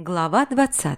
Глава 20.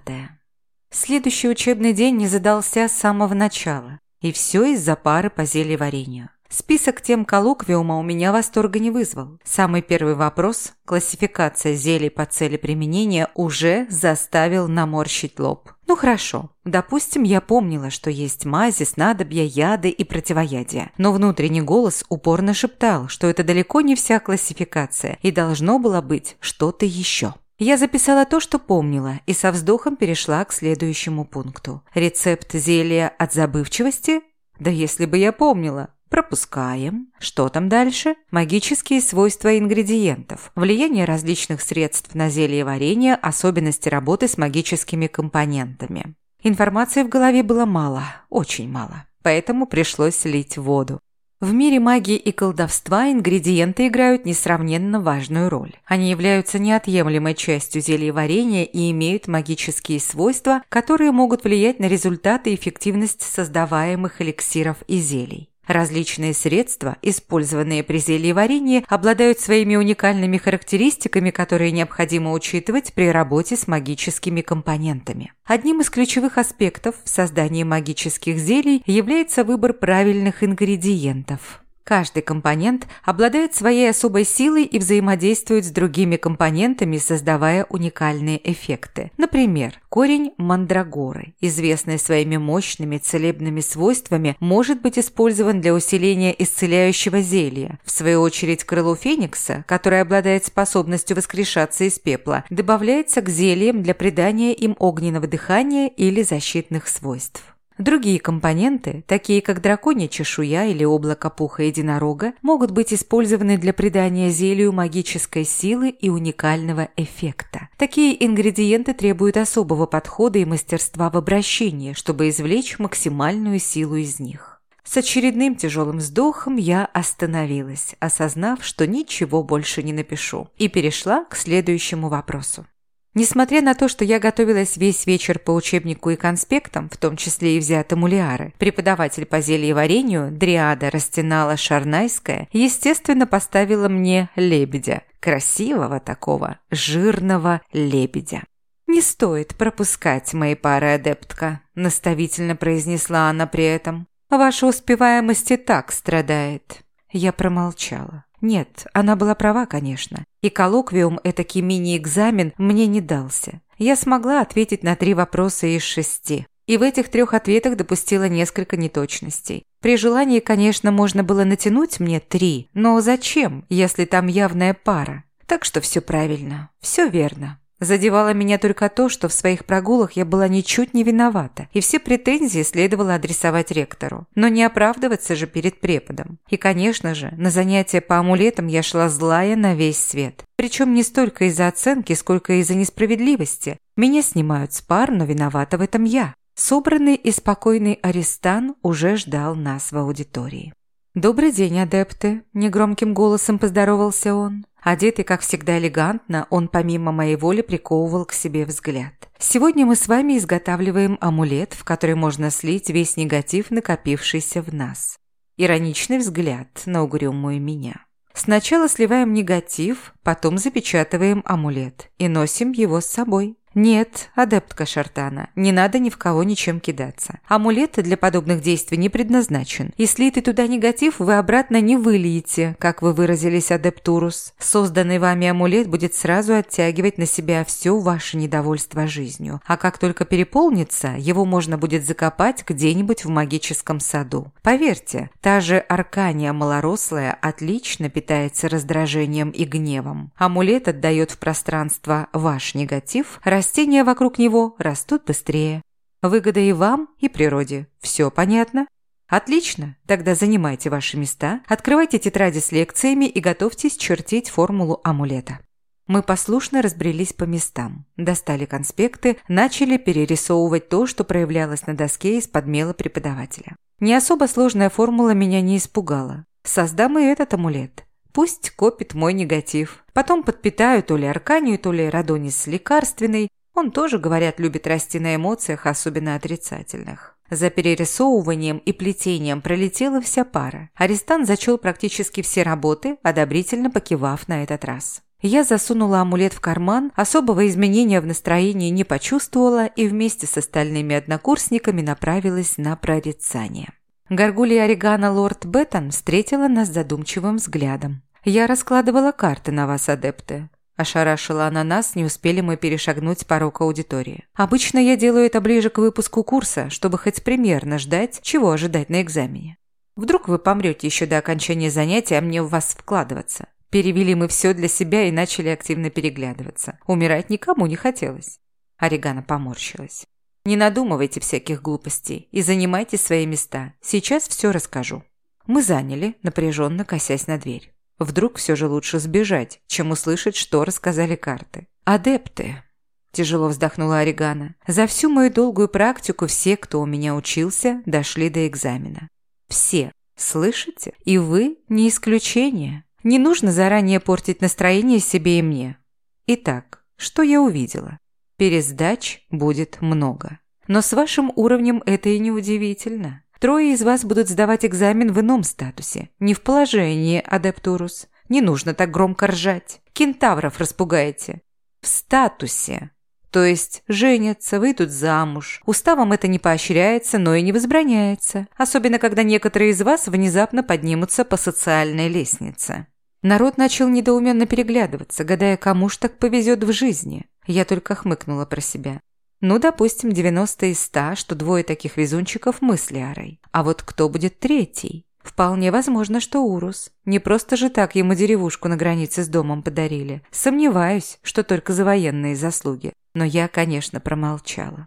Следующий учебный день не задался с самого начала. И все из-за пары по зельеварению. Список тем коллоквиума у меня восторга не вызвал. Самый первый вопрос – классификация зелий по цели применения – уже заставил наморщить лоб. Ну хорошо, допустим, я помнила, что есть мази, снадобья, яды и противоядия. Но внутренний голос упорно шептал, что это далеко не вся классификация и должно было быть что-то еще. Я записала то, что помнила, и со вздохом перешла к следующему пункту. Рецепт зелья от забывчивости? Да если бы я помнила. Пропускаем. Что там дальше? Магические свойства ингредиентов. Влияние различных средств на зелье варенье, особенности работы с магическими компонентами. Информации в голове было мало, очень мало. Поэтому пришлось лить воду. В мире магии и колдовства ингредиенты играют несравненно важную роль. Они являются неотъемлемой частью зельеварения и имеют магические свойства, которые могут влиять на результаты и эффективность создаваемых эликсиров и зелий. Различные средства, использованные при зельеварении, обладают своими уникальными характеристиками, которые необходимо учитывать при работе с магическими компонентами. Одним из ключевых аспектов в создании магических зелий является выбор правильных ингредиентов. Каждый компонент обладает своей особой силой и взаимодействует с другими компонентами, создавая уникальные эффекты. Например, корень мандрагоры, известный своими мощными целебными свойствами, может быть использован для усиления исцеляющего зелья. В свою очередь, крыло феникса, которое обладает способностью воскрешаться из пепла, добавляется к зельям для придания им огненного дыхания или защитных свойств. Другие компоненты, такие как драконья чешуя или облако пуха единорога, могут быть использованы для придания зелью магической силы и уникального эффекта. Такие ингредиенты требуют особого подхода и мастерства в обращении, чтобы извлечь максимальную силу из них. С очередным тяжелым вздохом я остановилась, осознав, что ничего больше не напишу, и перешла к следующему вопросу. Несмотря на то, что я готовилась весь вечер по учебнику и конспектам, в том числе и взятым у Лиары, преподаватель по зельеварению, Дриада Растинала Шарнайская, естественно, поставила мне лебедя. Красивого такого, жирного лебедя. «Не стоит пропускать мои пары, адептка», – наставительно произнесла она при этом. «Ваша успеваемость и так страдает». Я промолчала. Нет, она была права, конечно. И коллоквиум, этакий мини-экзамен, мне не дался. Я смогла ответить на три вопроса из шести. И в этих трех ответах допустила несколько неточностей. При желании, конечно, можно было натянуть мне три, но зачем, если там явная пара? Так что все правильно, все верно. Задевало меня только то, что в своих прогулах я была ничуть не виновата, и все претензии следовало адресовать ректору. Но не оправдываться же перед преподом. И, конечно же, на занятия по амулетам я шла злая на весь свет. Причем не столько из-за оценки, сколько из-за несправедливости. Меня снимают с пар, но виновата в этом я. Собранный и спокойный арестан уже ждал нас в аудитории. «Добрый день, адепты!» – негромким голосом поздоровался он. Одетый, как всегда, элегантно, он помимо моей воли приковывал к себе взгляд. Сегодня мы с вами изготавливаем амулет, в который можно слить весь негатив, накопившийся в нас. Ироничный взгляд на угрюмую меня. Сначала сливаем негатив, потом запечатываем амулет и носим его с собой. «Нет, адептка Шартана, не надо ни в кого ничем кидаться. Амулет для подобных действий не предназначен. И слитый туда негатив вы обратно не выльете, как вы выразились, адептурус. Созданный вами амулет будет сразу оттягивать на себя все ваше недовольство жизнью. А как только переполнится, его можно будет закопать где-нибудь в магическом саду. Поверьте, та же Аркания малорослая отлично питается раздражением и гневом. Амулет отдает в пространство ваш негатив – растения вокруг него растут быстрее. Выгода и вам, и природе. Все понятно? Отлично, тогда занимайте ваши места, открывайте тетради с лекциями и готовьтесь чертить формулу амулета. Мы послушно разбрелись по местам, достали конспекты, начали перерисовывать то, что проявлялось на доске из-под мела преподавателя. Не особо сложная формула меня не испугала. Создам и этот амулет. Пусть копит мой негатив. Потом подпитаю то ли арканию, то ли радонис лекарственный. Он тоже, говорят, любит расти на эмоциях, особенно отрицательных. За перерисовыванием и плетением пролетела вся пара. Арестант зачел практически все работы, одобрительно покивав на этот раз. Я засунула амулет в карман, особого изменения в настроении не почувствовала и вместе с остальными однокурсниками направилась на прорицание. Горгулья Орегана лорд Беттон встретила нас задумчивым взглядом. «Я раскладывала карты на вас, адепты». Ошарашила она нас, не успели мы перешагнуть порог аудитории. Обычно я делаю это ближе к выпуску курса, чтобы хоть примерно ждать, чего ожидать на экзамене. Вдруг вы помрете еще до окончания занятия, а мне в вас вкладываться. Перевели мы все для себя и начали активно переглядываться. Умирать никому не хотелось. Орегана поморщилась. «Не надумывайте всяких глупостей и занимайте свои места. Сейчас все расскажу». Мы заняли, напряженно косясь на дверь. Вдруг все же лучше сбежать, чем услышать, что рассказали карты. «Адепты», – тяжело вздохнула Орегана. «За всю мою долгую практику все, кто у меня учился, дошли до экзамена. Все, слышите? И вы не исключение». Не нужно заранее портить настроение себе и мне. Итак, что я увидела? Пересдач будет много. Но с вашим уровнем это и не удивительно. Трое из вас будут сдавать экзамен в ином статусе, не в положении адептурус. Не нужно так громко ржать. Кентавров распугаете. В статусе. То есть женятся, выйдут замуж. Уставом это не поощряется, но и не возбраняется. Особенно, когда некоторые из вас внезапно поднимутся по социальной лестнице. Народ начал недоуменно переглядываться, гадая, кому ж так повезет в жизни. Я только хмыкнула про себя. Ну, допустим, 90 из 100, что двое таких везунчиков мы с Лиарой. А вот кто будет третий? Вполне возможно, что Урус. Не просто же так ему деревушку на границе с домом подарили. Сомневаюсь, что только за военные заслуги. Но я, конечно, промолчала.